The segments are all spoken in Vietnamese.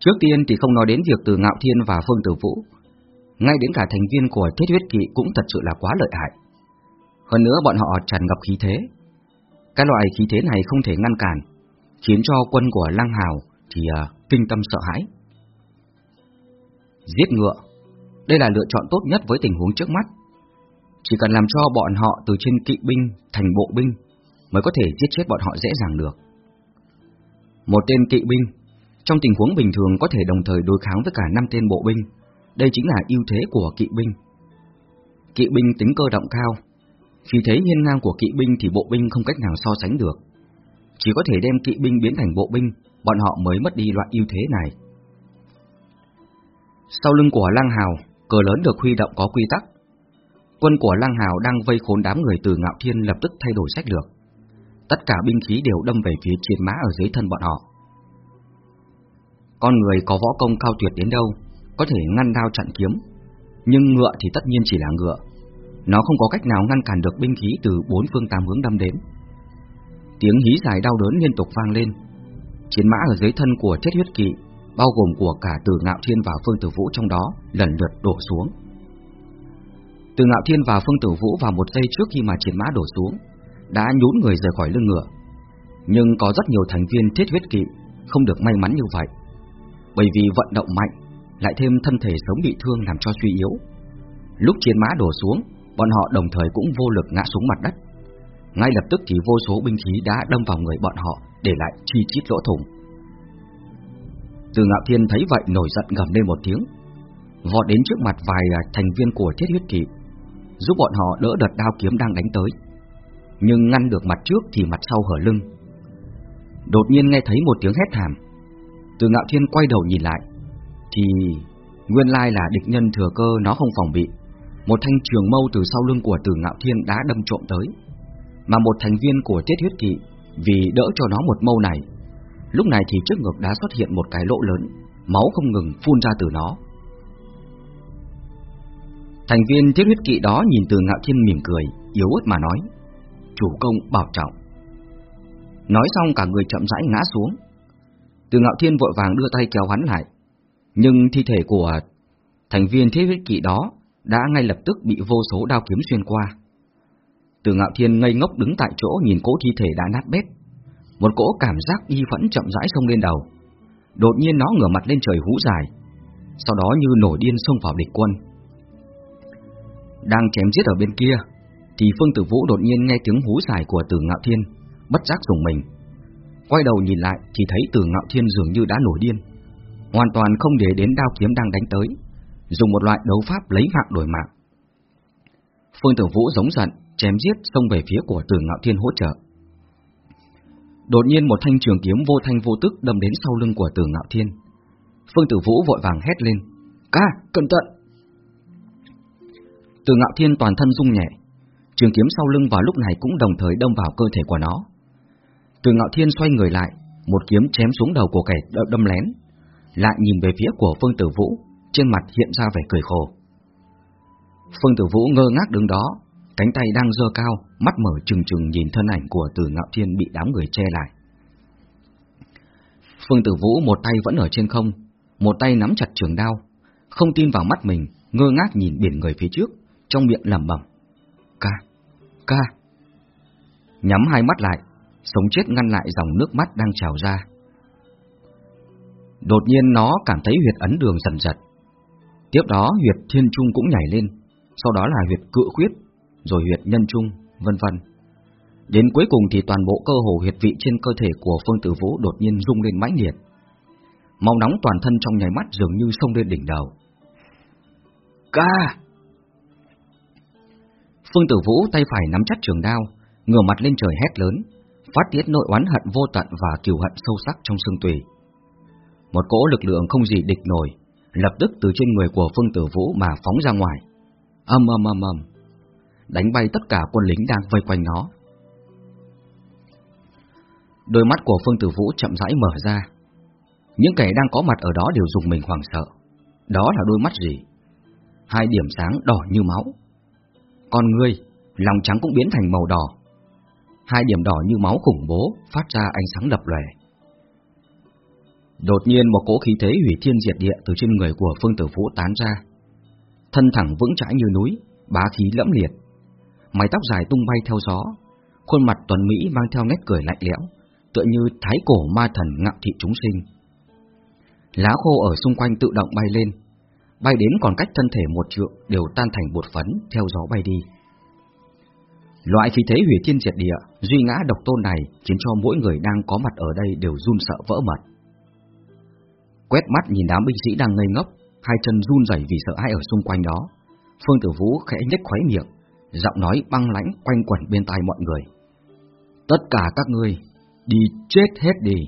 Trước tiên thì không nói đến việc từ Ngạo Thiên và Phương Tử Vũ, ngay đến cả thành viên của Thiết Huyết Kỵ cũng thật sự là quá lợi hại. Hơn nữa bọn họ tràn ngập khí thế. Cái loại khí thế này không thể ngăn cản, khiến cho quân của Lăng Hào thì uh, kinh tâm sợ hãi. Giết ngựa, đây là lựa chọn tốt nhất với tình huống trước mắt. Chỉ cần làm cho bọn họ từ trên kỵ binh thành bộ binh mới có thể giết chết bọn họ dễ dàng được. Một tên kỵ binh trong tình huống bình thường có thể đồng thời đối kháng với cả năm tên bộ binh, đây chính là ưu thế của kỵ binh. Kỵ binh tính cơ động cao, khi thế hiên ngang của kỵ binh thì bộ binh không cách nào so sánh được. Chỉ có thể đem kỵ binh biến thành bộ binh, bọn họ mới mất đi loại ưu thế này. Sau lưng của Lăng Hào, cờ lớn được huy động có quy tắc. Quân của Lăng Hào đang vây khốn đám người từ Ngạo Thiên lập tức thay đổi sách lược. Tất cả binh khí đều đâm về phía chiến mã ở dưới thân bọn họ. Con người có võ công cao tuyệt đến đâu, có thể ngăn đao chặn kiếm, nhưng ngựa thì tất nhiên chỉ là ngựa. Nó không có cách nào ngăn cản được binh khí từ bốn phương tám hướng đâm đến. Tiếng hí dài đau đớn liên tục vang lên. Chiến mã ở dưới thân của chết Huyết Kỵ, bao gồm của cả Từ Ngạo Thiên và Phương Tử Vũ trong đó, lần lượt đổ xuống. Từ Ngạo Thiên và Phương Tử Vũ vào một giây trước khi mà chiến mã đổ xuống, đã nhún người rời khỏi lưng ngựa. Nhưng có rất nhiều thành viên Thiết Huyết Kỵ không được may mắn như vậy, bởi vì vận động mạnh, lại thêm thân thể sống bị thương làm cho suy yếu. Lúc chiến mã đổ xuống, bọn họ đồng thời cũng vô lực ngã xuống mặt đất. Ngay lập tức thì vô số binh khí đã đâm vào người bọn họ, để lại chi chít lỗ thủng. Từ Ngạo Thiên thấy vậy nổi giận gầm lên một tiếng, vọt đến trước mặt vài thành viên của Thiết Huyết Kỵ, giúp bọn họ đỡ đợt đao kiếm đang đánh tới. Nhưng ngăn được mặt trước thì mặt sau hở lưng. Đột nhiên nghe thấy một tiếng hét thảm. Từ Ngạo Thiên quay đầu nhìn lại, thì nguyên lai là địch nhân thừa cơ nó không phòng bị. Một thanh trường mâu từ sau lưng của Từ Ngạo Thiên đã đâm trộm tới, mà một thành viên của Tiết Huyết Kỵ vì đỡ cho nó một mâu này, lúc này thì trước ngực đã xuất hiện một cái lỗ lớn, máu không ngừng phun ra từ nó. Thành viên Tiết Huyết Kỵ đó nhìn Từ Ngạo Thiên mỉm cười, yếu ớt mà nói: "Chủ công bảo trọng." Nói xong cả người chậm rãi ngã xuống. Từ Ngạo Thiên vội vàng đưa tay kéo hắn lại, nhưng thi thể của thành viên thiết huyết kỵ đó đã ngay lập tức bị vô số đao kiếm xuyên qua. Từ ngạo thiên ngây ngốc đứng tại chỗ nhìn cỗ thi thể đã nát bét. Một cỗ cảm giác y phẫn chậm rãi xông lên đầu. Đột nhiên nó ngửa mặt lên trời hú dài, sau đó như nổi điên xông vào địch quân. Đang chém giết ở bên kia, thì Phương Tử Vũ đột nhiên nghe tiếng hú dài của Từ Ngạo Thiên, bất giác dùng mình. Quay đầu nhìn lại chỉ thấy Từ Ngạo Thiên dường như đã nổi điên hoàn toàn không để đến đao kiếm đang đánh tới, dùng một loại đấu pháp lấy mạng đổi mạng. Phương Tử Vũ giống giận, chém giết xông về phía của Từ Ngạo Thiên hỗ trợ. Đột nhiên một thanh trường kiếm vô thanh vô tức đâm đến sau lưng của Từ Ngạo Thiên. Phương Tử Vũ vội vàng hét lên: "Ca, cẩn thận!" Từ Ngạo Thiên toàn thân rung nhẹ, trường kiếm sau lưng vào lúc này cũng đồng thời đâm vào cơ thể của nó. Từ Ngạo Thiên xoay người lại, một kiếm chém xuống đầu của kẻ đâm lén, lại nhìn về phía của Phương Tử Vũ, trên mặt hiện ra vẻ cười khổ. Phương Tử Vũ ngơ ngác đứng đó, cánh tay đang giơ cao, mắt mở trừng trừng nhìn thân ảnh của Từ Ngạo Thiên bị đám người che lại. Phương Tử Vũ một tay vẫn ở trên không, một tay nắm chặt trường đao, không tin vào mắt mình, ngơ ngác nhìn biển người phía trước, trong miệng lẩm bẩm: "Ca, ca." Nhắm hai mắt lại, sống chết ngăn lại dòng nước mắt đang trào ra. Đột nhiên nó cảm thấy huyệt ấn đường dần giật. Tiếp đó huyệt thiên trung cũng nhảy lên, sau đó là huyệt cự khuyết, rồi huyệt nhân trung, vân vân. Đến cuối cùng thì toàn bộ cơ hồ huyệt vị trên cơ thể của Phương Tử Vũ đột nhiên rung lên mãnh liệt. Máu nóng toàn thân trong nháy mắt dường như sông lên đỉnh đầu. Ca! Phương Tử Vũ tay phải nắm chắc trường đao, ngửa mặt lên trời hét lớn, phát tiết nội oán hận vô tận và kiều hận sâu sắc trong xương tùy. Một cỗ lực lượng không gì địch nổi, lập tức từ trên người của Phương Tử Vũ mà phóng ra ngoài. Âm âm âm âm, đánh bay tất cả quân lính đang vây quanh nó. Đôi mắt của Phương Tử Vũ chậm rãi mở ra. Những kẻ đang có mặt ở đó đều dùng mình hoảng sợ. Đó là đôi mắt gì? Hai điểm sáng đỏ như máu. Con ngươi, lòng trắng cũng biến thành màu đỏ. Hai điểm đỏ như máu khủng bố phát ra ánh sáng lập lòe. Đột nhiên một cỗ khí thế hủy thiên diệt địa từ trên người của Phương Tử Vũ tán ra. Thân thẳng vững chãi như núi, bá khí lẫm liệt. Mái tóc dài tung bay theo gió, khuôn mặt tuấn mỹ mang theo nét cười lạnh lẽo, tựa như thái cổ ma thần ngạo thị chúng sinh. Lá khô ở xung quanh tự động bay lên, bay đến còn cách thân thể một trượng đều tan thành bột phấn theo gió bay đi. Loại khí thế hủy thiên diệt địa, duy ngã độc tôn này khiến cho mỗi người đang có mặt ở đây đều run sợ vỡ mật. Quét mắt nhìn đám binh sĩ đang ngây ngốc, hai chân run rẩy vì sợ hãi ở xung quanh đó. Phương Tử Vũ khẽ nhếch khóe miệng, giọng nói băng lãnh quanh quẩn bên tai mọi người. Tất cả các ngươi, đi chết hết đi.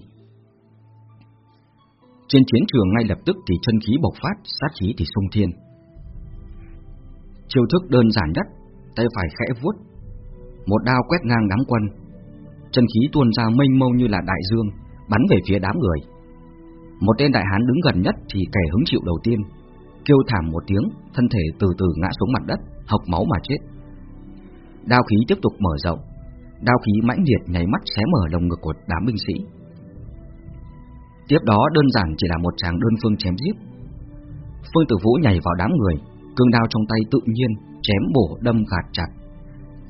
Trên chiến trường ngay lập tức thì chân khí bộc phát, sát khí thì sung thiên. Chiêu thức đơn giản nhất, tay phải khẽ vuốt, một đao quét ngang đám quân. Chân khí tuôn ra mênh mông như là đại dương, bắn về phía đám người. Một tên đại hán đứng gần nhất thì kẻ hứng chịu đầu tiên, kêu thảm một tiếng, thân thể từ từ ngã xuống mặt đất, học máu mà chết. Đao khí tiếp tục mở rộng, đao khí mãnh liệt nháy mắt xé mở lồng ngực của đám binh sĩ. Tiếp đó đơn giản chỉ là một tràng đơn phương chém giết. Phương Tử Vũ nhảy vào đám người, cương đao trong tay tự nhiên chém bổ đâm gạt chặt,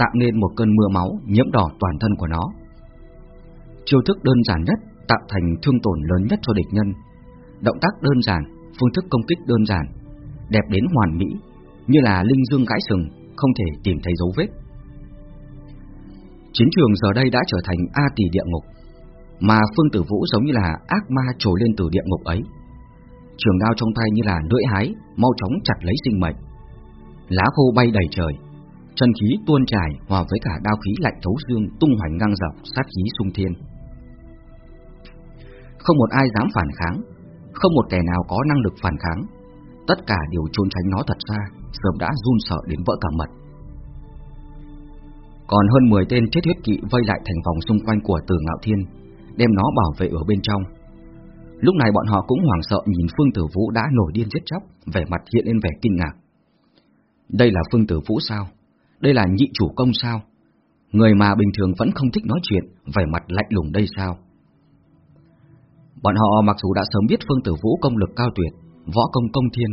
tạo nên một cơn mưa máu nhiễm đỏ toàn thân của nó. Chiêu thức đơn giản nhất tạo thành thương tổn lớn nhất cho địch nhân. Động tác đơn giản, phương thức công kích đơn giản, đẹp đến hoàn mỹ, như là linh dương gãi sừng, không thể tìm thấy dấu vết. Chiến trường giờ đây đã trở thành A tỷ địa ngục, mà Phương Tử Vũ giống như là ác ma trồi lên từ địa ngục ấy. Trường đao trong tay như là lưỡi hái, mau chóng chặt lấy sinh mệnh. Lá khô bay đầy trời, chân khí tuôn trải hòa với cả đao khí lạnh thấu xương tung hoành ngang dọc, sát khí sung thiên. Không một ai dám phản kháng, không một kẻ nào có năng lực phản kháng, tất cả đều trốn tránh nó thật xa, sớm đã run sợ đến vỡ cả mật. Còn hơn 10 tên chết huyết kỵ vây lại thành vòng xung quanh của Từ Ngạo Thiên, đem nó bảo vệ ở bên trong. Lúc này bọn họ cũng hoảng sợ nhìn Phương Tử Vũ đã nổi điên giết chóc, vẻ mặt hiện lên vẻ kinh ngạc. Đây là Phương Tử Vũ sao? Đây là nhị chủ công sao? Người mà bình thường vẫn không thích nói chuyện, vẻ mặt lạnh lùng đây sao? Bọn họ mặc dù đã sớm biết Phương Tử Vũ công lực cao tuyệt, võ công công thiên,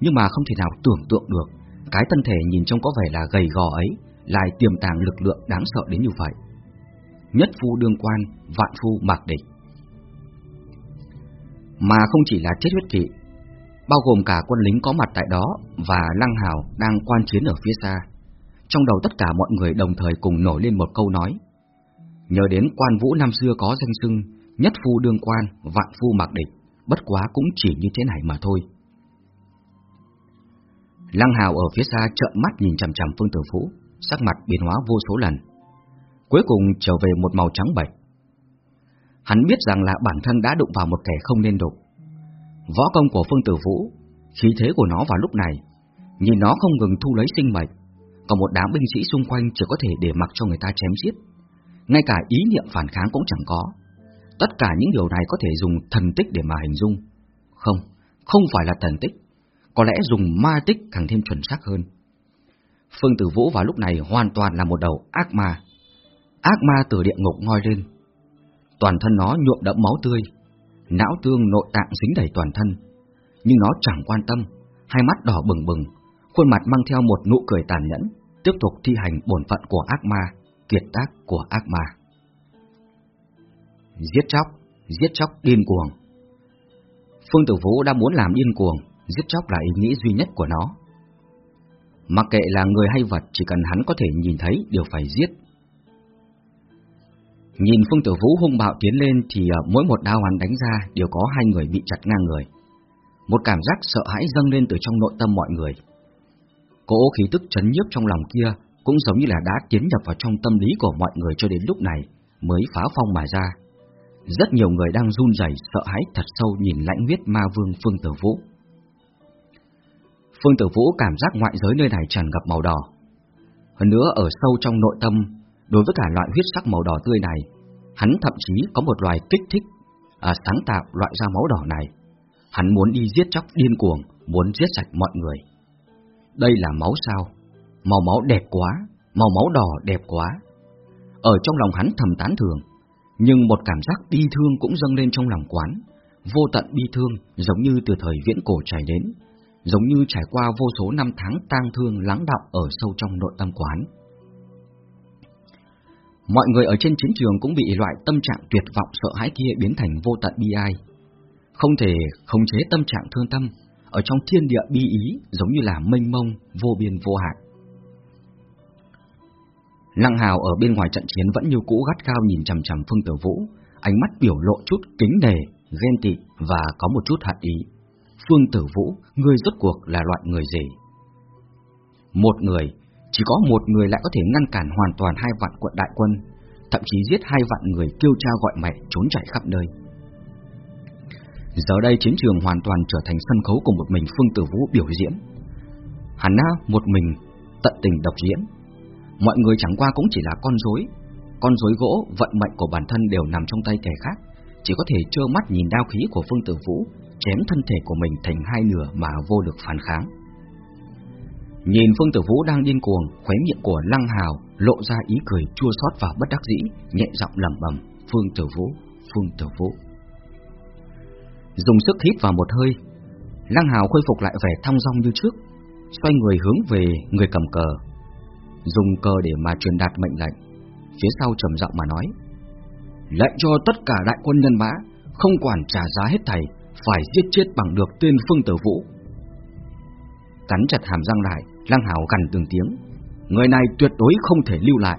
nhưng mà không thể nào tưởng tượng được cái thân thể nhìn trông có vẻ là gầy gò ấy lại tiềm tàng lực lượng đáng sợ đến như vậy. Nhất phu đương quan, vạn phu mạc địch. Mà không chỉ là chết huyết kỵ, bao gồm cả quân lính có mặt tại đó và Lăng Hào đang quan chiến ở phía xa. Trong đầu tất cả mọi người đồng thời cùng nổi lên một câu nói. Nhớ đến quan vũ năm xưa có danh xưng nhất phu đương quan, vạn phu mặc địch, bất quá cũng chỉ như thế này mà thôi. Lăng Hào ở phía xa trợn mắt nhìn chằm chằm Phương Tử Vũ, sắc mặt biến hóa vô số lần. Cuối cùng trở về một màu trắng bệch. Hắn biết rằng là bản thân đã đụng vào một kẻ không nên đụng. Võ công của Phương Tử Vũ, khí thế của nó vào lúc này, nhìn nó không ngừng thu lấy sinh mệnh, còn một đám binh sĩ xung quanh chỉ có thể để mặc cho người ta chém giết. Ngay cả ý niệm phản kháng cũng chẳng có. Tất cả những điều này có thể dùng thần tích để mà hình dung. Không, không phải là thần tích. Có lẽ dùng ma tích càng thêm chuẩn xác hơn. Phương Tử Vũ vào lúc này hoàn toàn là một đầu ác ma. Ác ma từ địa ngục ngoi lên. Toàn thân nó nhuộm đẫm máu tươi, não tương nội tạng dính đầy toàn thân. Nhưng nó chẳng quan tâm, hai mắt đỏ bừng bừng, khuôn mặt mang theo một nụ cười tàn nhẫn, tiếp tục thi hành bổn phận của ác ma, kiệt tác của ác ma giết chóc, giết chóc điên cuồng. Phương Tử Vũ đã muốn làm điên cuồng, giết chóc là ý nghĩ duy nhất của nó. Mặc kệ là người hay vật, chỉ cần hắn có thể nhìn thấy đều phải giết. Nhìn Phương Tử Vũ hung bạo tiến lên thì ờ, mỗi một đao hắn đánh ra đều có hai người bị chặt ngang người. Một cảm giác sợ hãi dâng lên từ trong nội tâm mọi người. Cỗ khí tức chấn nhiếp trong lòng kia cũng giống như là đã tiến nhập vào trong tâm lý của mọi người cho đến lúc này mới phá phong mà ra. Rất nhiều người đang run rẩy sợ hãi thật sâu nhìn lãnh huyết ma vương Phương Tử Vũ. Phương Tử Vũ cảm giác ngoại giới nơi này tràn ngập màu đỏ. Hơn nữa ở sâu trong nội tâm, đối với cả loại huyết sắc màu đỏ tươi này, hắn thậm chí có một loài kích thích, à, sáng tạo loại ra máu đỏ này. Hắn muốn đi giết chóc điên cuồng, muốn giết sạch mọi người. Đây là máu sao? Màu máu đẹp quá, màu máu đỏ đẹp quá. Ở trong lòng hắn thầm tán thường, nhưng một cảm giác bi thương cũng dâng lên trong lòng quán, vô tận bi thương giống như từ thời viễn cổ trải đến, giống như trải qua vô số năm tháng tang thương lắng đọng ở sâu trong nội tâm quán. Mọi người ở trên chiến trường cũng bị loại tâm trạng tuyệt vọng sợ hãi kia biến thành vô tận bi ai. Không thể khống chế tâm trạng thương tâm, ở trong thiên địa bi ý giống như là mênh mông, vô biên vô hạn. Lăng Hào ở bên ngoài trận chiến vẫn như cũ gắt cao nhìn chằm chằm Phương Tử Vũ, ánh mắt biểu lộ chút kính nề, ghen tị và có một chút hận ý. Phương Tử Vũ, ngươi rốt cuộc là loại người gì? Một người, chỉ có một người lại có thể ngăn cản hoàn toàn hai vạn quận đại quân, thậm chí giết hai vạn người kêu cha gọi mẹ trốn chạy khắp nơi. Giờ đây chiến trường hoàn toàn trở thành sân khấu của một mình Phương Tử Vũ biểu diễn. Hắn á, một mình, tận tình độc diễn. Mọi người chẳng qua cũng chỉ là con rối, con rối gỗ, vận mệnh của bản thân đều nằm trong tay kẻ khác, chỉ có thể trơ mắt nhìn đao khí của Phương Tử Vũ chém thân thể của mình thành hai nửa mà vô lực phản kháng. Nhìn Phương Tử Vũ đang điên cuồng, khóe miệng của Lăng Hào lộ ra ý cười chua xót và bất đắc dĩ, nhẹ giọng lẩm bẩm, "Phương Tử Vũ, Phương Tử Vũ." Dùng sức hít vào một hơi, Lăng Hào khôi phục lại vẻ thong dong như trước, xoay người hướng về người cầm cờ, dùng cờ để mà truyền đạt mệnh lệnh. Phía sau trầm giọng mà nói: "Lệnh cho tất cả đại quân nhân mã không quản trả giá hết thảy, phải giết chết bằng được tên Phương Tử Vũ." Cắn chặt hàm răng lại, Lăng Hào gằn từng tiếng, người này tuyệt đối không thể lưu lại.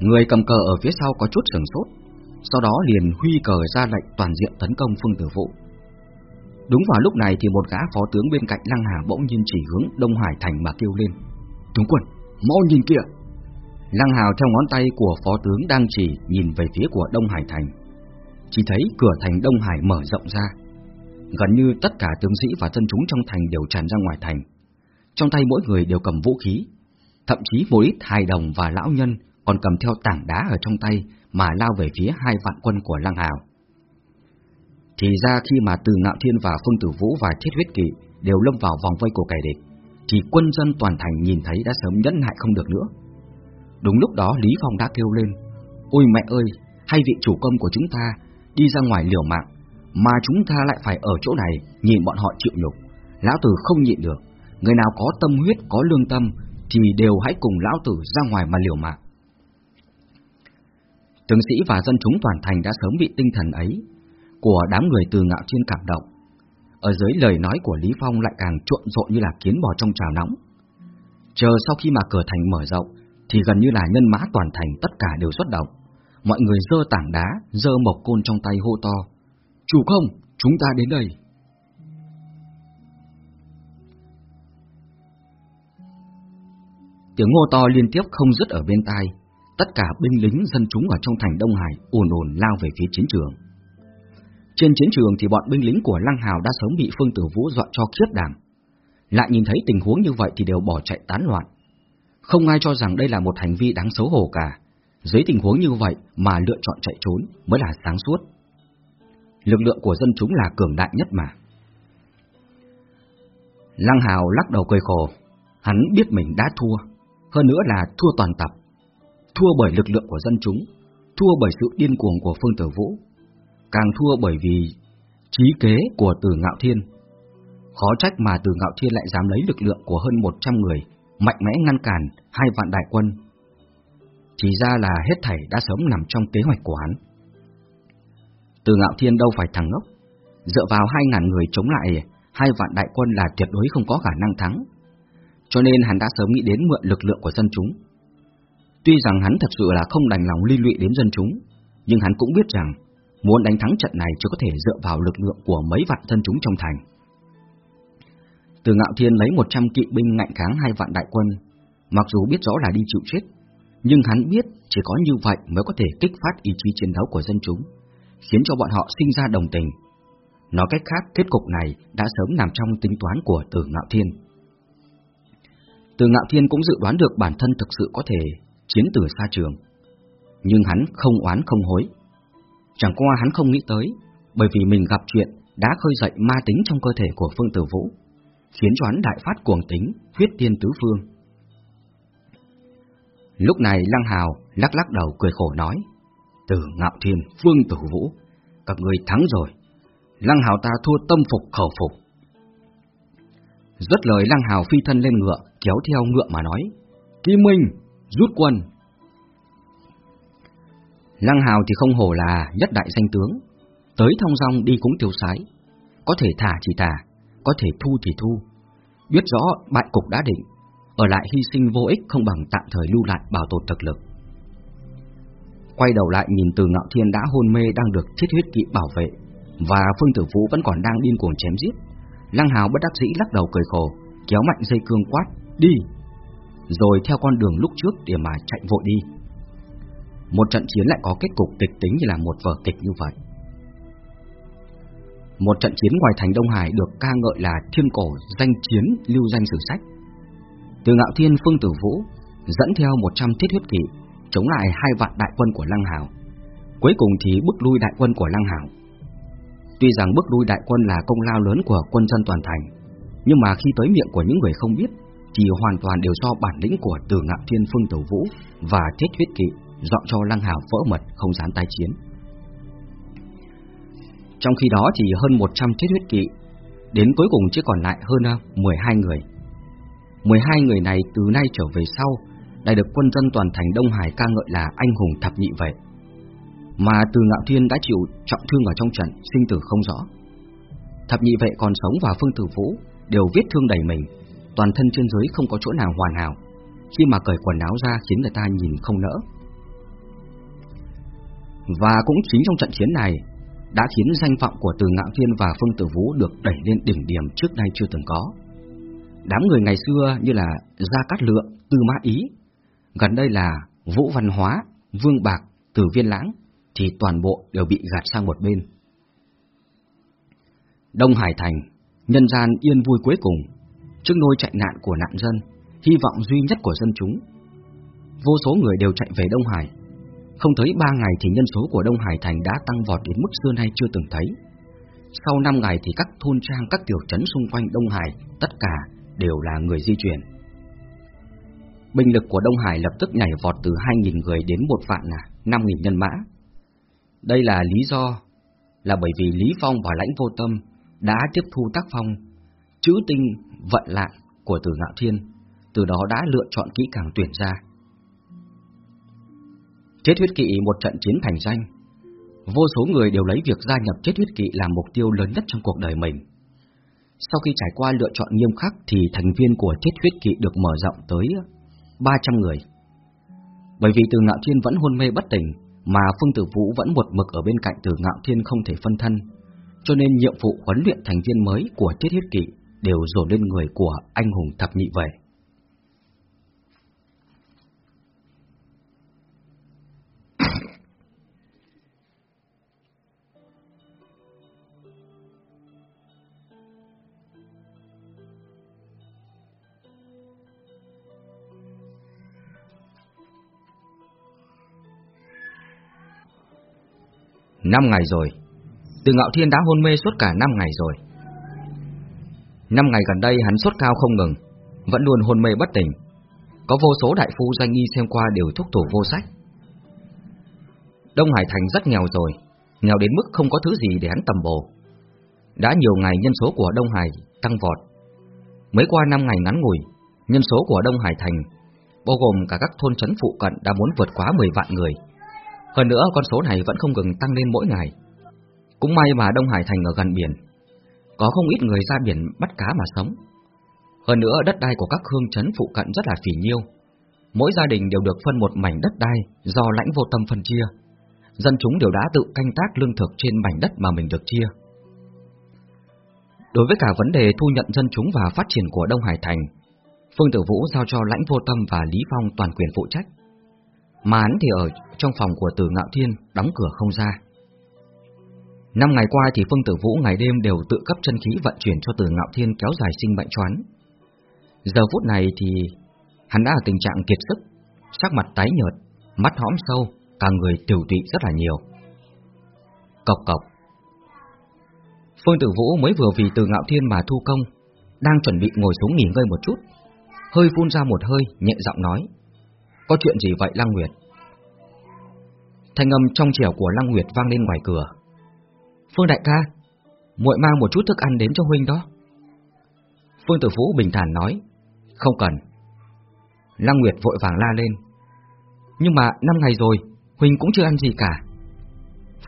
Người cầm cờ ở phía sau có chút sừng sốt, sau đó liền huy cờ ra lệnh toàn diện tấn công Phương Tử Vũ. Đúng vào lúc này thì một gã phó tướng bên cạnh Lăng Hà bỗng nhiên chỉ hướng Đông Hải Thành mà kêu lên. Tướng quân, mau nhìn kìa! Lăng Hào theo ngón tay của phó tướng đang chỉ nhìn về phía của Đông Hải Thành. Chỉ thấy cửa thành Đông Hải mở rộng ra. Gần như tất cả tướng sĩ và dân chúng trong thành đều tràn ra ngoài thành. Trong tay mỗi người đều cầm vũ khí. Thậm chí một ít hài đồng và lão nhân còn cầm theo tảng đá ở trong tay mà lao về phía hai vạn quân của Lăng Hào. Thì ra khi mà Từ Ngạo Thiên và Phương Tử Vũ và Thiết Huyết Kỵ đều lâm vào vòng vây của kẻ địch, thì quân dân toàn thành nhìn thấy đã sớm nhẫn nại không được nữa. Đúng lúc đó Lý Phong đã kêu lên, ôi mẹ ơi, hai vị chủ công của chúng ta đi ra ngoài liều mạng, mà chúng ta lại phải ở chỗ này nhìn bọn họ chịu nhục. Lão Tử không nhịn được, người nào có tâm huyết, có lương tâm thì đều hãy cùng Lão Tử ra ngoài mà liều mạng. Tướng sĩ và dân chúng toàn thành đã sớm bị tinh thần ấy của đám người từ ngạo thiên cảm động. Ở dưới lời nói của Lý Phong lại càng trộn rộn như là kiến bò trong chảo nóng. Chờ sau khi mà cửa thành mở rộng, thì gần như là nhân mã toàn thành tất cả đều xuất động. Mọi người dơ tảng đá, dơ mộc côn trong tay hô to. Chủ công, chúng ta đến đây. Tiếng hô to liên tiếp không dứt ở bên tai, tất cả binh lính dân chúng ở trong thành Đông Hải ồn ồn lao về phía chiến trường. Trên chiến trường thì bọn binh lính của Lăng Hào đã sớm bị Phương Tử Vũ dọa cho khiếp đảm. Lại nhìn thấy tình huống như vậy thì đều bỏ chạy tán loạn. Không ai cho rằng đây là một hành vi đáng xấu hổ cả. Dưới tình huống như vậy mà lựa chọn chạy trốn mới là sáng suốt. Lực lượng của dân chúng là cường đại nhất mà. Lăng Hào lắc đầu cười khổ. Hắn biết mình đã thua. Hơn nữa là thua toàn tập. Thua bởi lực lượng của dân chúng. Thua bởi sự điên cuồng của Phương Tử Vũ càng thua bởi vì trí kế của Từ Ngạo Thiên. Khó trách mà Từ Ngạo Thiên lại dám lấy lực lượng của hơn 100 người, mạnh mẽ ngăn cản hai vạn đại quân. Chỉ ra là hết thảy đã sớm nằm trong kế hoạch của hắn. Từ Ngạo Thiên đâu phải thằng ngốc, dựa vào hai ngàn người chống lại hai vạn đại quân là tuyệt đối không có khả năng thắng. Cho nên hắn đã sớm nghĩ đến mượn lực lượng của dân chúng. Tuy rằng hắn thật sự là không đành lòng liên lụy đến dân chúng, nhưng hắn cũng biết rằng Muốn đánh thắng trận này chỉ có thể dựa vào lực lượng của mấy vạn dân chúng trong thành. Từ Ngạo Thiên lấy 100 kỵ binh ngạnh kháng hai vạn đại quân, mặc dù biết rõ là đi chịu chết, nhưng hắn biết chỉ có như vậy mới có thể kích phát ý chí chiến đấu của dân chúng, khiến cho bọn họ sinh ra đồng tình. Nói cách khác, kết cục này đã sớm nằm trong tính toán của Từ Ngạo Thiên. Từ Ngạo Thiên cũng dự đoán được bản thân thực sự có thể chiến từ xa trường, nhưng hắn không oán không hối, Chẳng qua hắn không nghĩ tới, bởi vì mình gặp chuyện đã khơi dậy ma tính trong cơ thể của Phương Tử Vũ, khiến cho hắn đại phát cuồng tính, huyết tiên tứ phương. Lúc này Lăng Hào lắc lắc đầu cười khổ nói, Từ Ngạo Thiên, Phương Tử Vũ, các người thắng rồi. Lăng Hào ta thua tâm phục khẩu phục. Rất lời Lăng Hào phi thân lên ngựa, kéo theo ngựa mà nói. Kim Minh, rút quân. Lăng Hào thì không hổ là nhất đại danh tướng, tới thông dong đi cũng tiêu sái, có thể thả thì thả, có thể thu thì thu. Biết rõ bại cục đã định, ở lại hy sinh vô ích không bằng tạm thời lưu lại bảo tồn thực lực. Quay đầu lại nhìn từ ngạo thiên đã hôn mê đang được thiết huyết kỵ bảo vệ, và Phương Tử Vũ vẫn còn đang điên cuồng chém giết. Lăng Hào bất đắc dĩ lắc đầu cười khổ, kéo mạnh dây cương quát, đi! Rồi theo con đường lúc trước để mà chạy vội đi. Một trận chiến lại có kết cục kịch tính như là một vở kịch như vậy. Một trận chiến ngoài thành Đông Hải được ca ngợi là thiên cổ danh chiến lưu danh sử sách. Từ Ngạo Thiên Phương Tử Vũ dẫn theo 100 thiết huyết kỵ chống lại hai vạn đại quân của Lăng Hào. Cuối cùng thì bức lui đại quân của Lăng Hào. Tuy rằng bức lui đại quân là công lao lớn của quân dân toàn thành, nhưng mà khi tới miệng của những người không biết, thì hoàn toàn đều do bản lĩnh của Từ Ngạo Thiên Phương Tẩu Vũ và Thiết Huyết Kỵ dọn cho Lăng Hào vỡ mật không dám tái chiến. Trong khi đó thì hơn 100 thiết huyết kỵ, đến cuối cùng chỉ còn lại hơn à, 12 người. 12 người này từ nay trở về sau, đã được quân dân toàn thành Đông Hải ca ngợi là anh hùng thập nhị vệ. Mà từ ngạo thiên đã chịu trọng thương ở trong trận, sinh tử không rõ. Thập nhị vệ còn sống và Phương Tử Vũ đều vết thương đầy mình, toàn thân trên dưới không có chỗ nào hoàn hảo, khi mà cởi quần áo ra khiến người ta nhìn không nỡ. Và cũng chính trong trận chiến này đã khiến danh vọng của Từ Ngạo Thiên và Phương Tử Vũ được đẩy lên đỉnh điểm trước nay chưa từng có. Đám người ngày xưa như là Gia Cát Lượng, Tư Mã Ý, gần đây là Vũ Văn Hóa, Vương Bạc, Tử Viên Lãng, thì toàn bộ đều bị gạt sang một bên. Đông Hải Thành, nhân gian yên vui cuối cùng, trước nôi chạy nạn của nạn dân, hy vọng duy nhất của dân chúng. Vô số người đều chạy về Đông Hải, không tới ba ngày thì nhân số của Đông Hải Thành đã tăng vọt đến mức xưa nay chưa từng thấy. Sau năm ngày thì các thôn trang, các tiểu trấn xung quanh Đông Hải, tất cả đều là người di chuyển. Binh lực của Đông Hải lập tức nhảy vọt từ 2.000 người đến một vạn là 5.000 nhân mã. Đây là lý do là bởi vì Lý Phong và Lãnh Vô Tâm đã tiếp thu tác phong chữ tinh vận lại của Từ Ngạo Thiên, từ đó đã lựa chọn kỹ càng tuyển ra. Chết huyết kỵ một trận chiến thành danh. Vô số người đều lấy việc gia nhập chết huyết kỵ làm mục tiêu lớn nhất trong cuộc đời mình. Sau khi trải qua lựa chọn nghiêm khắc thì thành viên của chết huyết kỵ được mở rộng tới 300 người. Bởi vì từ ngạo thiên vẫn hôn mê bất tỉnh, mà Phương Tử Vũ vẫn một mực ở bên cạnh từ ngạo thiên không thể phân thân, cho nên nhiệm vụ huấn luyện thành viên mới của thiết huyết kỵ đều dồn lên người của anh hùng thập nhị vậy. Năm ngày rồi, Từ Ngạo Thiên đã hôn mê suốt cả năm ngày rồi Năm ngày gần đây hắn sốt cao không ngừng Vẫn luôn hôn mê bất tỉnh. Có vô số đại phu danh y xem qua đều thúc thủ vô sách. Đông Hải Thành rất nghèo rồi Nghèo đến mức không có thứ gì để hắn tầm bồ Đã nhiều ngày nhân số của Đông Hải tăng vọt. Mới qua năm ngày ngắn ngủi Nhân số của Đông Hải Thành Bao gồm cả các thôn trấn phụ cận đã muốn vượt quá 10 vạn người. Hơn nữa con số này vẫn không ngừng tăng lên mỗi ngày. Cũng may mà Đông Hải Thành ở gần biển, có không ít người ra biển bắt cá mà sống. Hơn nữa đất đai của các hương trấn phụ cận rất là phì nhiêu. Mỗi gia đình đều được phân một mảnh đất đai do lãnh vô tâm phân chia. Dân chúng đều đã tự canh tác lương thực trên mảnh đất mà mình được chia. Đối với cả vấn đề thu nhận dân chúng và phát triển của Đông Hải Thành, Phương Tử Vũ giao cho lãnh vô tâm và Lý Phong toàn quyền phụ trách. Mà hắn thì ở trong phòng của Tử Ngạo Thiên, đóng cửa không ra. Năm ngày qua thì Phương Tử Vũ ngày đêm đều tự cấp chân khí vận chuyển cho Tử Ngạo Thiên kéo dài sinh bệnh choán. Giờ phút này thì hắn đã ở tình trạng kiệt sức, sắc mặt tái nhợt, mắt hõm sâu, cả người tiểu tụy rất là nhiều. Cộc cộc. Phương Tử Vũ mới vừa vì Từ Ngạo Thiên mà thu công, đang chuẩn bị ngồi xuống nghỉ ngơi một chút, hơi phun ra một hơi, nhẹ giọng nói: có chuyện gì vậy Lăng Nguyệt? Thanh âm trong trẻo của Lăng Nguyệt vang lên ngoài cửa. Phương đại ca, muội mang một chút thức ăn đến cho huynh đó. Phương Tử Vũ bình thản nói, không cần. Lăng Nguyệt vội vàng la lên. Nhưng mà năm ngày rồi, huynh cũng chưa ăn gì cả.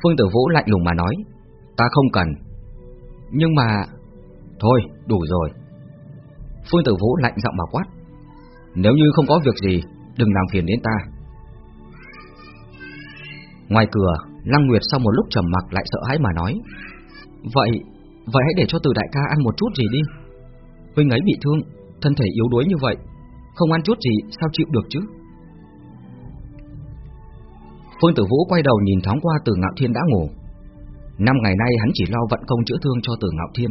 Phương Tử Vũ lạnh lùng mà nói, ta không cần. Nhưng mà... Thôi, đủ rồi. Phương Tử Vũ lạnh giọng mà quát. Nếu như không có việc gì, đừng làm phiền đến ta. Ngoài cửa, Lăng Nguyệt sau một lúc trầm mặc lại sợ hãi mà nói Vậy, vậy hãy để cho từ đại ca ăn một chút gì đi. Huynh ấy bị thương, thân thể yếu đuối như vậy Không ăn chút gì sao chịu được chứ? Phương Tử Vũ quay đầu nhìn thoáng qua từ Ngạo Thiên đã ngủ. Năm ngày nay hắn chỉ lo vận công chữa thương cho từ Ngạo Thiên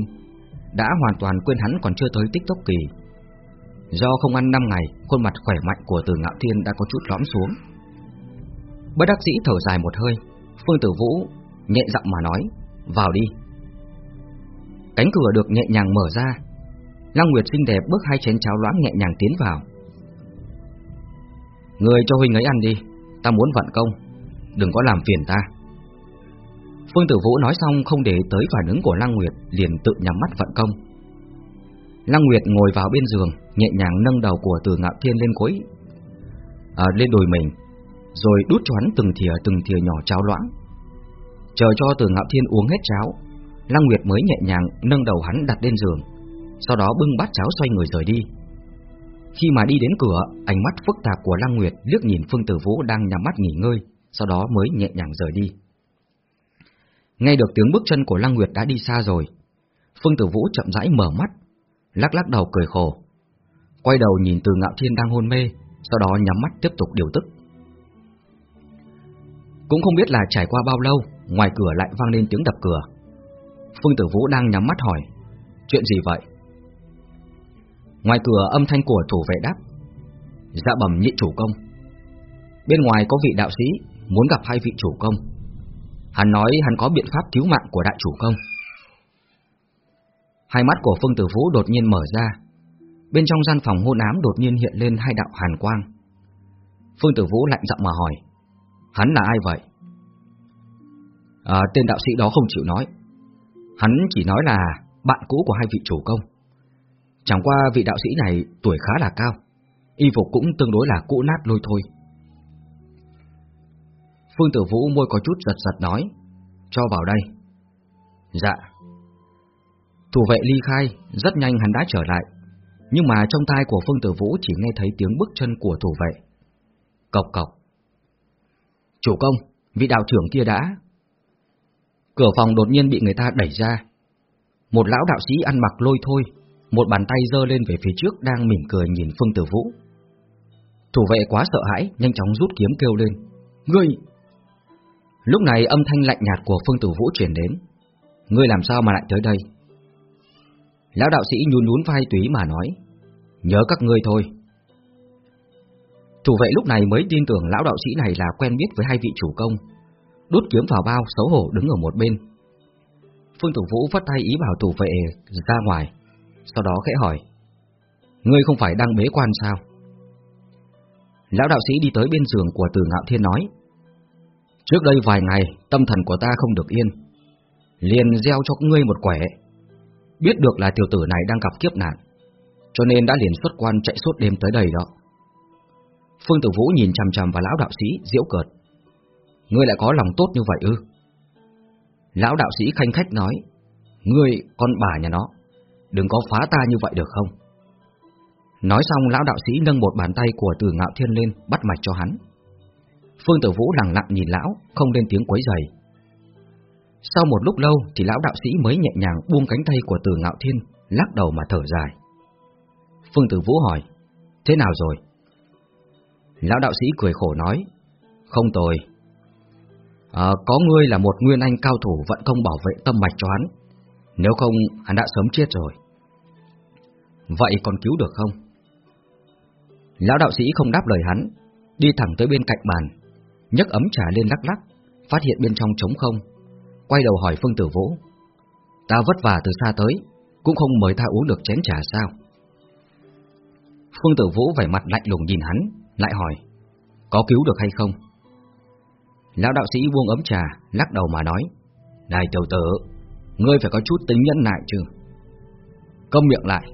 Đã hoàn toàn quên hắn còn chưa tới tích tốc kỳ. Do không ăn năm ngày, khuôn mặt khỏe mạnh của từ Ngạo Thiên đã có chút lõm xuống. Bất đắc dĩ thở dài một hơi Phương Tử Vũ nhẹ giọng mà nói Vào đi. Cánh cửa được nhẹ nhàng mở ra. Lăng Nguyệt xinh đẹp bước hai chén cháo loãng nhẹ nhàng tiến vào. Người cho huynh ấy ăn đi Ta muốn vận công Đừng có làm phiền ta. Phương Tử Vũ nói xong không để tới phản ứng của Lăng Nguyệt Liền tự nhắm mắt vận công. Lăng Nguyệt ngồi vào bên giường Nhẹ nhàng nâng đầu của Từ Ngạo Thiên lên gối, à, Lên đùi mình rồi đút cho hắn từng thìa từng thìa nhỏ cháo loãng. Chờ cho Từ Ngạo Thiên uống hết cháo, Lăng Nguyệt mới nhẹ nhàng nâng đầu hắn đặt lên giường, sau đó bưng bát cháo xoay người rời đi. Khi mà đi đến cửa, ánh mắt phức tạp của Lăng Nguyệt liếc nhìn Phương Tử Vũ đang nhắm mắt nghỉ ngơi, sau đó mới nhẹ nhàng rời đi. Nghe được tiếng bước chân của Lăng Nguyệt đã đi xa rồi, Phương Tử Vũ chậm rãi mở mắt, lắc lắc đầu cười khổ, quay đầu nhìn Từ Ngạo Thiên đang hôn mê, sau đó nhắm mắt tiếp tục điều tức. Cũng không biết là trải qua bao lâu, ngoài cửa lại vang lên tiếng đập cửa. Phương Tử Vũ đang nhắm mắt hỏi, chuyện gì vậy? Ngoài cửa âm thanh của thủ vệ đáp, dạ bẩm nhị chủ công. Bên ngoài có vị đạo sĩ muốn gặp hai vị chủ công. Hắn nói hắn có biện pháp cứu mạng của đại chủ công. Hai mắt của Phương Tử Vũ đột nhiên mở ra, bên trong gian phòng hôn ám đột nhiên hiện lên hai đạo hàn quang. Phương Tử Vũ lạnh giọng mà hỏi, Hắn là ai vậy? À, tên đạo sĩ đó không chịu nói. Hắn chỉ nói là bạn cũ của hai vị chủ công. Chẳng qua vị đạo sĩ này tuổi khá là cao, y phục cũng tương đối là cũ nát lôi thôi. Phương Tử Vũ môi có chút giật giật nói, cho vào đây. Dạ. Thủ vệ ly khai, rất nhanh hắn đã trở lại, nhưng mà trong tai của Phương Tử Vũ chỉ nghe thấy tiếng bước chân của thủ vệ. Cộc cộc. Chủ công, vị đạo trưởng kia đã... Cửa phòng đột nhiên bị người ta đẩy ra. Một lão đạo sĩ ăn mặc lôi thôi, một bàn tay giơ lên về phía trước đang mỉm cười nhìn Phương Tử Vũ. Thủ vệ quá sợ hãi, nhanh chóng rút kiếm kêu lên. Ngươi! Lúc này âm thanh lạnh nhạt của Phương Tử Vũ chuyển đến. Ngươi làm sao mà lại tới đây? Lão đạo sĩ nhún nhún vai túy mà nói. Nhớ các ngươi thôi, Thủ vệ lúc này mới tin tưởng lão đạo sĩ này là quen biết với hai vị chủ công, đút kiếm vào bao xấu hổ đứng ở một bên. Phương thủ Vũ vất tay ý bảo thủ vệ ra ngoài, sau đó khẽ hỏi, Ngươi không phải đang bế quan sao? Lão đạo sĩ đi tới bên giường của Từ Ngạo Thiên nói, Trước đây vài ngày, tâm thần của ta không được yên, liền gieo cho ngươi một quẻ, biết được là tiểu tử này đang gặp kiếp nạn, cho nên đã liền xuất quan chạy suốt đêm tới đây đó. Phương Tử Vũ nhìn chằm chằm vào lão đạo sĩ, diễu cợt. Ngươi lại có lòng tốt như vậy ư? Lão đạo sĩ khanh khách nói, Ngươi, con bà nhà nó, đừng có phá ta như vậy được không? Nói xong lão đạo sĩ nâng một bàn tay của từ ngạo thiên lên, bắt mạch cho hắn. Phương Tử Vũ lặng lặng nhìn lão, không lên tiếng quấy giày. Sau một lúc lâu thì lão đạo sĩ mới nhẹ nhàng buông cánh tay của từ ngạo thiên, lắc đầu mà thở dài. Phương Tử Vũ hỏi, thế nào rồi? Lão đạo sĩ cười khổ nói, không tồi. À, có ngươi là một nguyên anh cao thủ vận công bảo vệ tâm mạch cho hắn, nếu không hắn đã sớm chết rồi. Vậy còn cứu được không? Lão đạo sĩ không đáp lời hắn, đi thẳng tới bên cạnh bàn, nhấc ấm trà lên lắc lắc, phát hiện bên trong trống không, quay đầu hỏi Phương Tử Vũ. Ta vất vả từ xa tới, cũng không mời ta uống được chén trà sao? Phương Tử Vũ vẻ mặt lạnh lùng nhìn hắn, lại hỏi, có cứu được hay không? Lão đạo sĩ buông ấm trà, lắc đầu mà nói, Này tiểu tử, ngươi phải có chút tính nhẫn nại chứ. Câm miệng lại.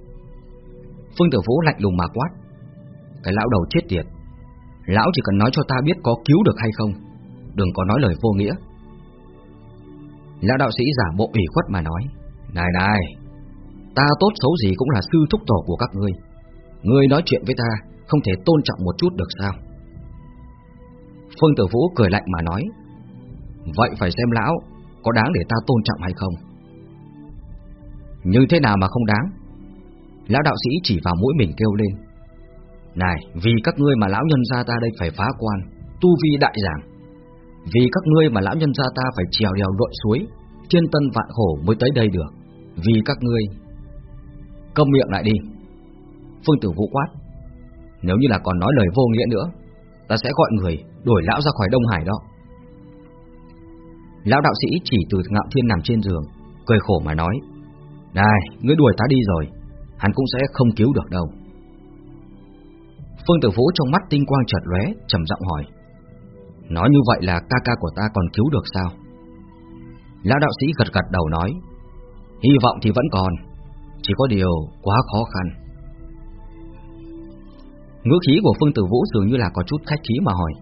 Phương Tử Vũ lạnh lùng mà quát. Cái lão đầu chết tiệt. Lão chỉ cần nói cho ta biết có cứu được hay không. Đừng có nói lời vô nghĩa. Lão đạo sĩ giả bộ ủy khuất mà nói. Này này, ta tốt xấu gì cũng là sư thúc tổ của các ngươi. Ngươi nói chuyện với ta, không thể tôn trọng một chút được sao? Phương Tử Vũ cười lạnh mà nói. Vậy phải xem lão có đáng để ta tôn trọng hay không? Như thế nào mà không đáng? Lão đạo sĩ chỉ vào mũi mình kêu lên. Này, vì các ngươi mà lão nhân gia ta đây phải phá quan, tu vi đại giảng. Vì các ngươi mà lão nhân gia ta phải trèo đèo lội suối, thiên tân vạn khổ mới tới đây được. Vì các ngươi... Câm miệng lại đi. Phương tử vũ quát. Nếu như là còn nói lời vô nghĩa nữa, ta sẽ gọi người đuổi lão ra khỏi Đông Hải đó. Lão đạo sĩ chỉ từ ngạo thiên nằm trên giường, cười khổ mà nói. Này, ngươi đuổi ta đi rồi, hắn cũng sẽ không cứu được đâu. Phương Tử Vũ trong mắt tinh quang chợt lóe, trầm giọng hỏi: "Nói như vậy là ca ca của ta còn cứu được sao?" Lão đạo sĩ gật gật đầu nói: "Hy vọng thì vẫn còn, chỉ có điều quá khó khăn." Ngữ khí của Phương Tử Vũ dường như là có chút khách khí mà hỏi: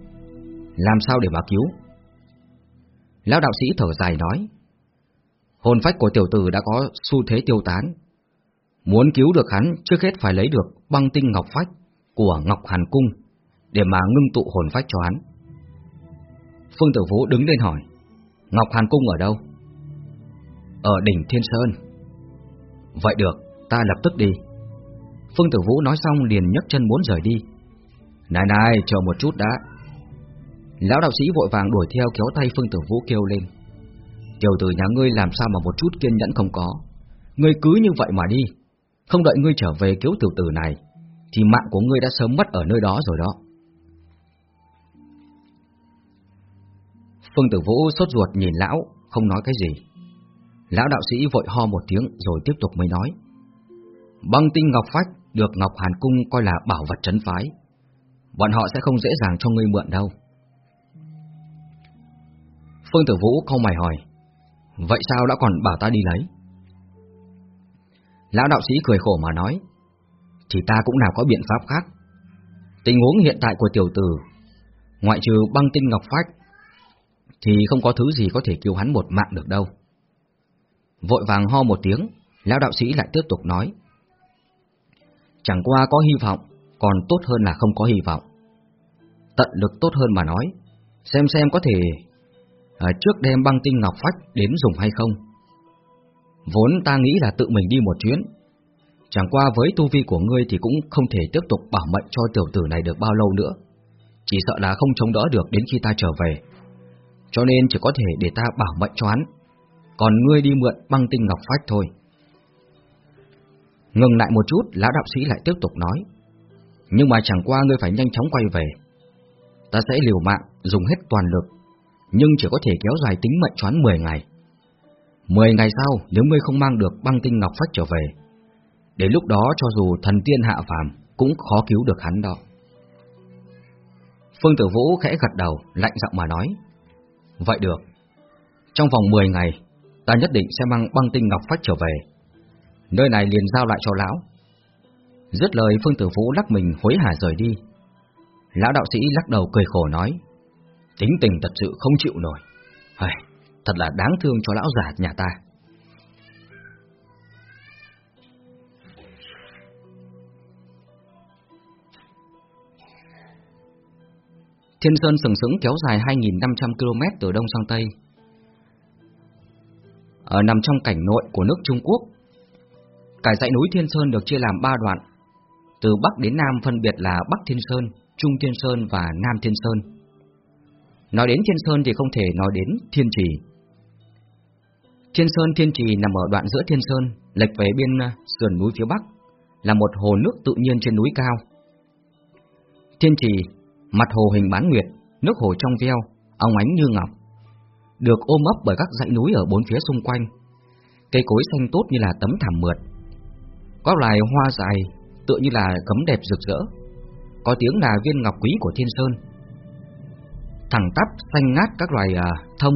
"Làm sao để mà cứu?" Lão đạo sĩ thở dài nói: Hồn phách của tiểu tử đã có xu thế tiêu tán. Muốn cứu được hắn, trước hết phải lấy được băng tinh ngọc phách của Ngọc Hàn Cung để mà ngưng tụ hồn phách cho hắn. Phương Tử Vũ đứng lên hỏi, Ngọc Hàn Cung ở đâu? Ở đỉnh Thiên Sơn. Vậy được, ta lập tức đi. Phương Tử Vũ nói xong liền nhấc chân muốn rời đi. Này này, chờ một chút đã. Lão đạo sĩ vội vàng đuổi theo kéo tay Phương Tử Vũ kêu lên. Tiểu tử nhà ngươi làm sao mà một chút kiên nhẫn không có Ngươi cứ như vậy mà đi Không đợi ngươi trở về cứu tiểu tử này Thì mạng của ngươi đã sớm mất ở nơi đó rồi đó Phương Tử Vũ sốt ruột nhìn lão Không nói cái gì Lão đạo sĩ vội ho một tiếng Rồi tiếp tục mới nói Băng tinh ngọc phách được Ngọc Hàn Cung coi là bảo vật trấn phái Bọn họ sẽ không dễ dàng cho ngươi mượn đâu Phương Tử Vũ không mày hỏi Vậy sao đã còn bảo ta đi lấy? Lão đạo sĩ cười khổ mà nói, thì ta cũng nào có biện pháp khác. Tình huống hiện tại của tiểu tử, ngoại trừ băng tinh ngọc phách, thì không có thứ gì có thể cứu hắn một mạng được đâu. Vội vàng ho một tiếng, lão đạo sĩ lại tiếp tục nói, chẳng qua có hy vọng, còn tốt hơn là không có hy vọng. Tận lực tốt hơn mà nói, xem xem có thể à, trước đem băng tinh ngọc phách đến dùng hay không. Vốn ta nghĩ là tự mình đi một chuyến, chẳng qua với tu vi của ngươi thì cũng không thể tiếp tục bảo mệnh cho tiểu tử này được bao lâu nữa, chỉ sợ là không chống đỡ được đến khi ta trở về. Cho nên chỉ có thể để ta bảo mệnh cho hắn, còn ngươi đi mượn băng tinh ngọc phách thôi. Ngừng lại một chút, lão đạo sĩ lại tiếp tục nói, nhưng mà chẳng qua ngươi phải nhanh chóng quay về. Ta sẽ liều mạng, dùng hết toàn lực nhưng chỉ có thể kéo dài tính mệnh choán 10 ngày. 10 ngày sau, nếu ngươi không mang được băng tinh ngọc phách trở về, đến lúc đó cho dù thần tiên hạ phàm cũng khó cứu được hắn đó. Phương Tử Vũ khẽ gật đầu, lạnh giọng mà nói. Vậy được, trong vòng 10 ngày, ta nhất định sẽ mang băng tinh ngọc phách trở về. Nơi này liền giao lại cho lão. Dứt lời Phương Tử Vũ lắc mình hối hả rời đi. Lão đạo sĩ lắc đầu cười khổ nói. Tính tình thật sự không chịu nổi. Hời, thật là đáng thương cho lão già nhà ta. Thiên Sơn sừng sững kéo dài 2.500 km từ đông sang tây. Ở nằm trong cảnh nội của nước Trung Quốc. Cả dãy núi Thiên Sơn được chia làm ba đoạn, từ bắc đến nam phân biệt là Bắc Thiên Sơn, Trung Thiên Sơn và Nam Thiên Sơn. Nói đến Thiên Sơn thì không thể nói đến Thiên Trì. Thiên Sơn Thiên Trì nằm ở đoạn giữa Thiên Sơn, lệch về bên à, sườn núi phía bắc, là một hồ nước tự nhiên trên núi cao. Thiên Trì, mặt hồ hình bán nguyệt, nước hồ trong veo, óng ánh như ngọc, được ôm ấp bởi các dãy núi ở bốn phía xung quanh. Cây cối xanh tốt như là tấm thảm mượt. Có loài hoa dài tựa như là cấm đẹp rực rỡ. Có tiếng là viên ngọc quý của Thiên Sơn thẳng tắp xanh ngát các loài à, thông,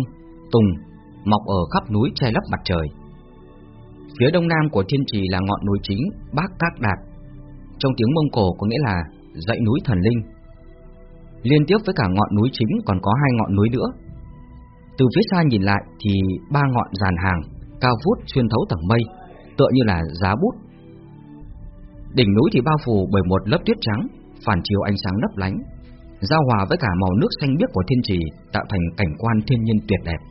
tùng, mọc ở khắp núi che lấp mặt trời. Phía đông nam của thiên trì là ngọn núi chính Bác cát Đạt, trong tiếng Mông Cổ có nghĩa là dãy núi thần linh. Liên tiếp với cả ngọn núi chính còn có hai ngọn núi nữa. Từ phía xa nhìn lại thì ba ngọn dàn hàng, cao vút xuyên thấu tầng mây, tựa như là giá bút. Đỉnh núi thì bao phủ bởi một lớp tuyết trắng, phản chiếu ánh sáng lấp lánh, giao hòa với cả màu nước xanh biếc của thiên trì tạo thành cảnh quan thiên nhiên tuyệt đẹp.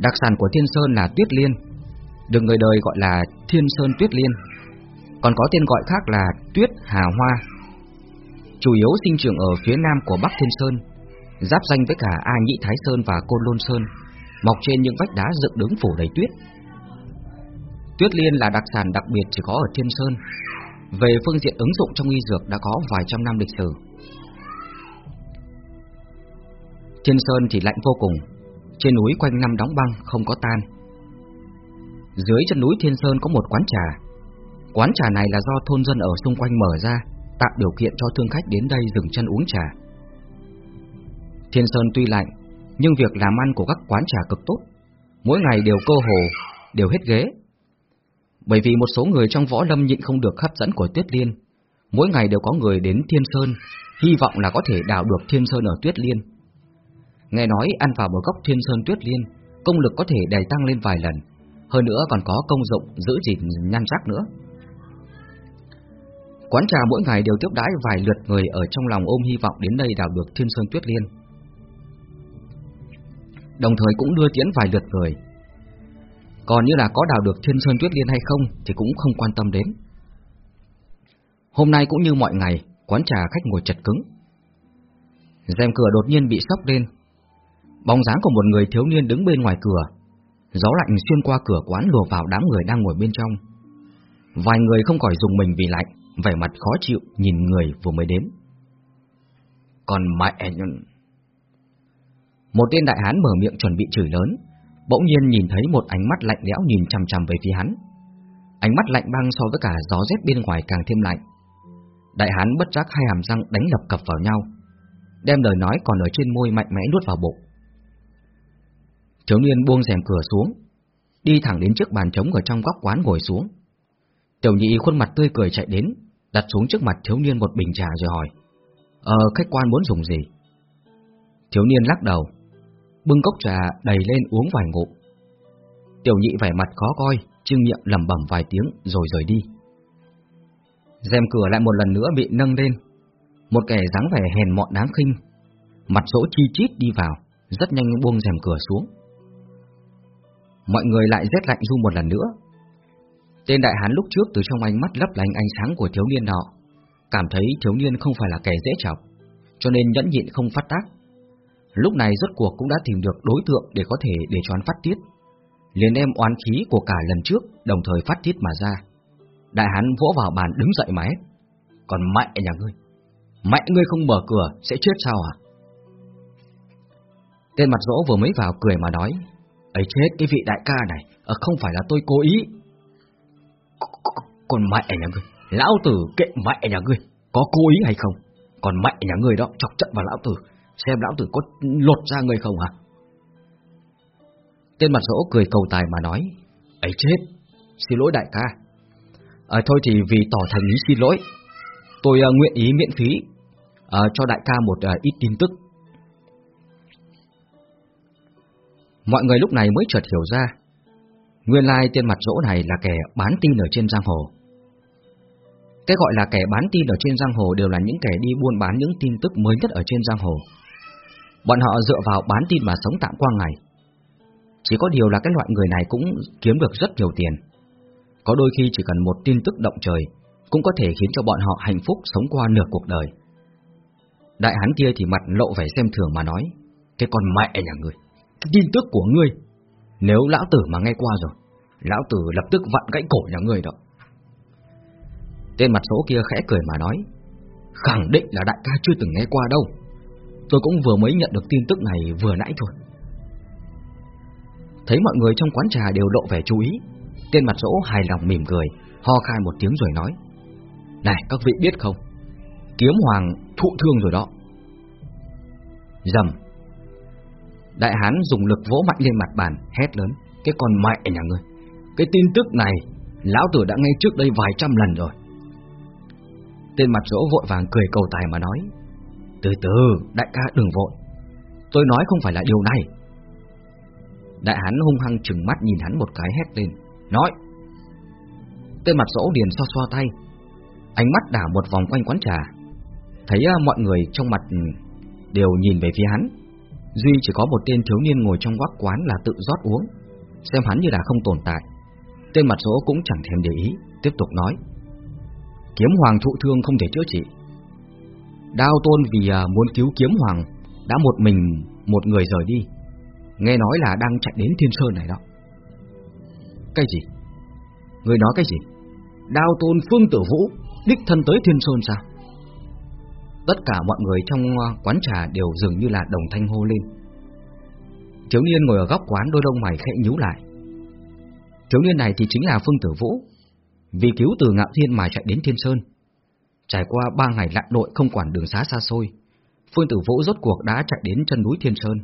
Đặc sản của Thiên Sơn là tuyết liên, được người đời gọi là Thiên Sơn Tuyết Liên, còn có tên gọi khác là Tuyết Hà Hoa. Chủ yếu sinh trưởng ở phía nam của Bắc Thiên Sơn, giáp danh với cả A Nhĩ Thái Sơn và Côn Lôn Sơn, mọc trên những vách đá dựng đứng phủ đầy tuyết. Tuyết liên là đặc sản đặc biệt chỉ có ở Thiên Sơn. Về phương diện ứng dụng trong y dược đã có vài trăm năm lịch sử. Thiên Sơn thì lạnh vô cùng, trên núi quanh năm đóng băng không có tan. Dưới chân núi Thiên Sơn có một quán trà. Quán trà này là do thôn dân ở xung quanh mở ra, tạo điều kiện cho thương khách đến đây dừng chân uống trà. Thiên Sơn tuy lạnh, nhưng việc làm ăn của các quán trà cực tốt, mỗi ngày đều cơ hồ, đều hết ghế. Bởi vì một số người trong võ lâm nhịn không được hấp dẫn của Tuyết Liên, mỗi ngày đều có người đến Thiên Sơn, hy vọng là có thể đào được Thiên Sơn ở Tuyết Liên. Nghe nói ăn vào một góc Thiên Sơn Tuyết Liên, công lực có thể đầy tăng lên vài lần, hơn nữa còn có công dụng giữ gìn nhan sắc nữa. Quán trà mỗi ngày đều tiếp đãi vài lượt người ở trong lòng ôm hy vọng đến đây đào được Thiên Sơn Tuyết Liên. Đồng thời cũng đưa tiến vài lượt người. Còn như là có đào được Thiên Sơn Tuyết Liên hay không thì cũng không quan tâm đến. Hôm nay cũng như mọi ngày, quán trà khách ngồi chật cứng. rèm cửa đột nhiên bị sốc lên. Bóng dáng của một người thiếu niên đứng bên ngoài cửa. Gió lạnh xuyên qua cửa quán lùa vào đám người đang ngồi bên trong. Vài người không khỏi dùng mình vì lạnh, vẻ mặt khó chịu nhìn người vừa mới đến. Còn mẹ. Một tên đại hán mở miệng chuẩn bị chửi lớn, bỗng nhiên nhìn thấy một ánh mắt lạnh lẽo nhìn chằm chằm về phía hắn. Ánh mắt lạnh băng so với cả gió rét bên ngoài càng thêm lạnh. Đại hán bất giác hai hàm răng đánh lập cập vào nhau, đem lời nói còn ở trên môi mạnh mẽ nuốt vào bụng. Thiếu niên buông rèm cửa xuống, đi thẳng đến trước bàn trống ở trong góc quán ngồi xuống. Tiểu nhị khuôn mặt tươi cười chạy đến, đặt xuống trước mặt thiếu niên một bình trà rồi hỏi: "Ờ, khách quan muốn dùng gì?" Thiếu niên lắc đầu, bưng cốc trà đầy lên uống vài ngụm. Tiểu nhị vẻ mặt khó coi, trương miệng lẩm bẩm vài tiếng rồi rời đi. rèm cửa lại một lần nữa bị nâng lên, một kẻ dáng vẻ hèn mọn đáng khinh, mặt rỗ chi chít đi vào, rất nhanh buông rèm cửa xuống. Mọi người lại rét lạnh du một lần nữa. Tên đại hán lúc trước từ trong ánh mắt lấp lánh ánh sáng của thiếu niên nọ, cảm thấy thiếu niên không phải là kẻ dễ chọc, cho nên nhẫn nhịn không phát tác. Lúc này rốt cuộc cũng đã tìm được đối tượng để có thể để cho hắn phát tiết. Liền đem oán khí của cả lần trước đồng thời phát tiết mà ra. Đại hán vỗ vào bàn đứng dậy mà hết. Còn mẹ nhà ngươi, mẹ ngươi không mở cửa sẽ chết sao à? Tên mặt rỗ vừa mới vào cười mà nói, ấy chết cái vị đại ca này, à, không phải là tôi cố ý. Còn mẹ nhà ngươi, lão tử kệ mẹ nhà ngươi, có cố ý hay không? Còn mẹ nhà ngươi đó chọc trận vào lão tử, xem lão tử có lột ra người không hả? Tên mặt rỗ cười cầu tài mà nói, ấy chết, xin lỗi đại ca. À, thôi thì vì tỏ thành ý xin lỗi, tôi uh, nguyện ý miễn phí uh, cho đại ca một uh, ít tin tức. Mọi người lúc này mới chợt hiểu ra, nguyên lai tên mặt rỗ này là kẻ bán tin ở trên giang hồ. Cái gọi là kẻ bán tin ở trên giang hồ đều là những kẻ đi buôn bán những tin tức mới nhất ở trên giang hồ. Bọn họ dựa vào bán tin mà sống tạm qua ngày. Chỉ có điều là cái loại người này cũng kiếm được rất nhiều tiền. Có đôi khi chỉ cần một tin tức động trời cũng có thể khiến cho bọn họ hạnh phúc sống qua nửa cuộc đời. Đại hán kia thì mặt lộ vẻ xem thường mà nói, cái con mẹ nhà người, cái tin tức của ngươi, nếu lão tử mà nghe qua rồi, lão tử lập tức vặn gãy cổ nhà ngươi đó. Tên mặt số kia khẽ cười mà nói, khẳng định là đại ca chưa từng nghe qua đâu. Tôi cũng vừa mới nhận được tin tức này vừa nãy thôi. Thấy mọi người trong quán trà đều lộ vẻ chú ý, tên mặt rỗ hài lòng mỉm cười, ho khan một tiếng rồi nói. Này các vị biết không, kiếm hoàng thụ thương rồi đó. Dầm. Đại hán dùng lực vỗ mạnh lên mặt bàn, hét lớn. Cái con mẹ nhà ngươi, cái tin tức này, lão tử đã nghe trước đây vài trăm lần rồi. Tên mặt rỗ vội vàng cười cầu tài mà nói. Từ từ, đại ca đừng vội. Tôi nói không phải là điều này. Đại hán hung hăng trừng mắt nhìn hắn một cái hét lên. Nói! Tên mặt rỗ điền xoa xoa tay. Ánh mắt đảo một vòng quanh quán trà. Thấy à, mọi người trong mặt ừ, đều nhìn về phía hắn. Duy chỉ có một tên thiếu niên ngồi trong góc quán là tự rót uống, xem hắn như là không tồn tại. Tên mặt rỗ cũng chẳng thèm để ý, tiếp tục nói. Kiếm hoàng thụ thương không thể chữa trị. Đao tôn vì à, muốn cứu kiếm hoàng đã một mình một người rời đi. Nghe nói là đang chạy đến Thiên Sơn này đó. Cái gì? Người nói cái gì? Đao tôn phương tử vũ đích thân tới Thiên Sơn sao? Tất cả mọi người trong à, quán trà đều dường như là đồng thanh hô lên. Thiếu niên ngồi ở góc quán đôi lông mày khẽ nhíu lại. Thiếu niên này thì chính là Phương Tử Vũ, vì cứu từ Ngạo Thiên mà chạy đến Thiên Sơn. Trải qua ba ngày lặn lội không quản đường xá xa xôi, Phương Tử Vũ rốt cuộc đã chạy đến chân núi Thiên Sơn.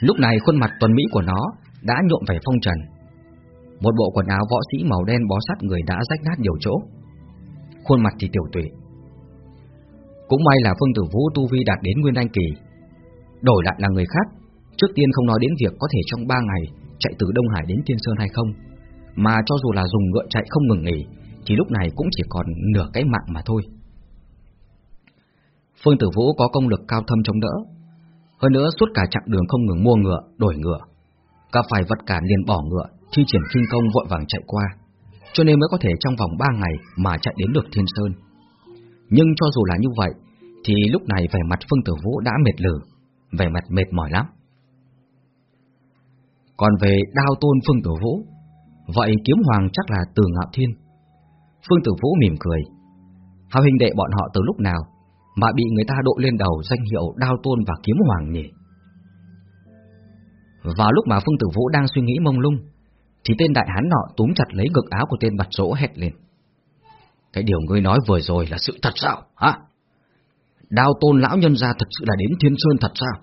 Lúc này khuôn mặt tuần mỹ của nó đã nhộn vẻ phong trần. Một bộ quần áo võ sĩ màu đen bó sát người đã rách nát nhiều chỗ. Khuôn mặt thì tiểu tụy. Cũng may là Phương Tử Vũ tu vi đạt đến Nguyên Anh kỳ. Đổi lại là người khác, trước tiên không nói đến việc có thể trong ba ngày chạy từ Đông Hải đến Thiên Sơn hay không, mà cho dù là dùng ngựa chạy không ngừng nghỉ, thì lúc này cũng chỉ còn nửa cái mạng mà thôi. Phương Tử Vũ có công lực cao thâm chống đỡ, hơn nữa suốt cả chặng đường không ngừng mua ngựa, đổi ngựa, gặp phải vật cản liền bỏ ngựa, thi triển kinh công vội vàng chạy qua, cho nên mới có thể trong vòng ba ngày mà chạy đến được Thiên Sơn. Nhưng cho dù là như vậy, thì lúc này vẻ mặt Phương Tử Vũ đã mệt lử, vẻ mặt mệt mỏi lắm. Còn về đao tôn Phương Tử Vũ, vậy kiếm hoàng chắc là từ ngạo thiên. Phương Tử Vũ mỉm cười. Hào hình đệ bọn họ từ lúc nào mà bị người ta đội lên đầu danh hiệu đao tôn và kiếm hoàng nhỉ? Vào lúc mà Phương Tử Vũ đang suy nghĩ mông lung, thì tên đại hán nọ túm chặt lấy ngực áo của tên bạch rỗ hét lên. Cái điều ngươi nói vừa rồi là sự thật sao, hả? Đao tôn lão nhân gia thật sự là đến thiên sơn thật sao?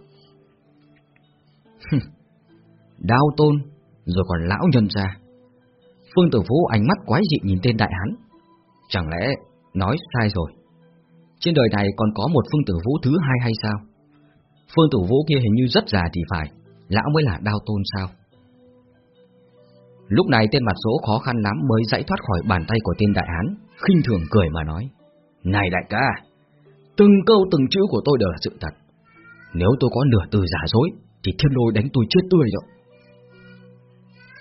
đao tôn, rồi còn lão nhân ra. Phương Tử Vũ ánh mắt quái dị nhìn tên đại hán. Chẳng lẽ nói sai rồi? Trên đời này còn có một Phương Tử Vũ thứ hai hay sao? Phương Tử Vũ kia hình như rất già thì phải, lão mới là đao tôn sao? Lúc này tên mặt số khó khăn lắm mới dãy thoát khỏi bàn tay của tên đại hán, khinh thường cười mà nói. Này đại ca, từng câu từng chữ của tôi đều là sự thật. Nếu tôi có nửa từ giả dối, thì thiên lôi đánh tôi chết tươi rồi.